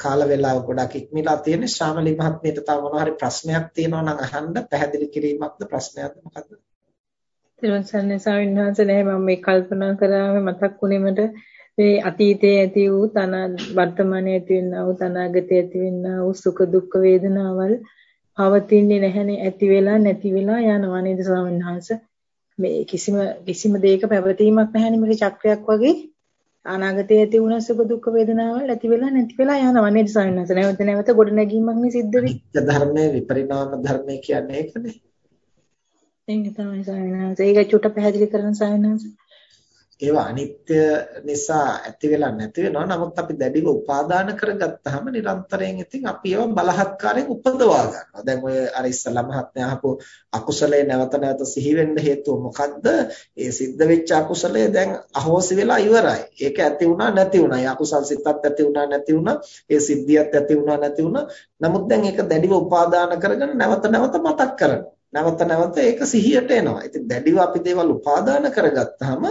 කාල වේලාව ගොඩක් ඉක්මලා තියෙන ශාමලි මහත්මියට තව මොනවා හරි ප්‍රශ්නයක් තියෙනවා නම් අහන්න පැහැදිලි කිරීමක්ද ප්‍රශ්නයක්ද මොකද්ද? ඊළඟ සන්නේ සාවින්හන්සේ නෑ මම මේ කල්පනා කරාම මතක් වුණේමට මේ අතීතයේ ඇති වූ තන වර්තමානයේ ඇති වෙනා වූ අනාගතයේ ඇති වෙනා වූ සුඛ දුක්ඛ වේදනාවල් පවතින්නේ නැහැනේ ඇති වෙලා නැති වෙලා යනවා නේද ස්වාමීන් වහන්සේ? මේ කිසිම කිසිම දෙයක පැවතීමක් නැහැනේ මේක චක්‍රයක් වගේ. අනාගතයේ ඇති වුණ සුඛ දුක්ඛ වේදනාවල් ඇති වෙලා නැති වෙලා යනවා නේද ස්වාමීන් වහන්සේ නැවත නැවත ගොඩ නැගීමක් නේ සිද්ධ වෙන්නේ. ධර්මයේ විපරිණාම ධර්මයේ කියන්නේ ඒකනේ. ඒක තමයි ස්වාමීන් වහන්සේ. ඒක චුට්ට පැහැදිලි කරන ස්වාමීන් වහන්සේ. ඒවා අනිත්‍ය නිසා ඇති වෙලා නැති වෙනවා. නමුත් අපි දැඩිව උපාදාන කරගත්තාම නිරන්තරයෙන් ඉතින් අපි ඒවා බලහත්කාරයෙන් උපදවා ගන්නවා. දැන් ඔය අර ඉස්සලා මහත්මයා අහපු අකුසලයේ නැවත නැවත සිහි වෙන්න හේතුව මොකද්ද? ඒ සිද්ධ වෙච්ච අකුසලය දැන් අහෝසි වෙලා ඉවරයි. ඒක ඇති වුණා නැති වුණා. ඒ අකුසල් සිතත් ඇති වුණා නැති වුණා. ඒ සිද්ධියත් ඇති වුණා නැති වුණා. නමුත් දැන් ඒක දැඩිව උපාදාන කරගෙන නැවත නැවත මතක් කරනවා. නැවත නැවත ඒක සිහියට එනවා. ඉතින් දැඩිව අපි දේවල් උපාදාන කරගත්තාම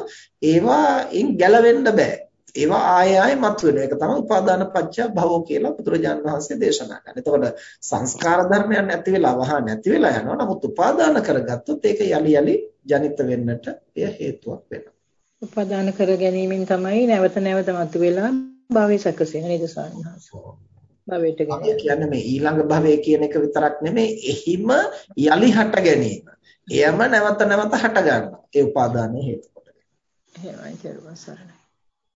ඒවායින් ගැලවෙන්න බෑ. ඒවා ආය ආය මතුවෙනවා. ඒක තමයි උපාදාන පත්‍ය භවෝ කියලා බුදුරජාණන් වහන්සේ දේශනා කරන්නේ. එතකොට සංස්කාර ධර්මයන් නැති වෙලා වහා නැති වෙලා යනවා. නමුත් උපාදාන කරගත්තොත් ඒක යලි යලි ජනිත වෙන්නට එය හේතුවක් වෙනවා. උපාදාන කර ගැනීමෙන් තමයි නැවත නැවත මතුවෙලා භවයේ සැකසෙන නේද වහන්සේ. භවයට ගෙන. කියන්නේ මේ ඊළඟ භවය කියන එක විතරක් නෙමෙයි එහිම යලි හට ගැනීම. එයම නැවත නැවත හට ගන්නවා. ඒ උපාදානයේ හේතු කොටගෙන. එහෙමයි කියලා සරණයි.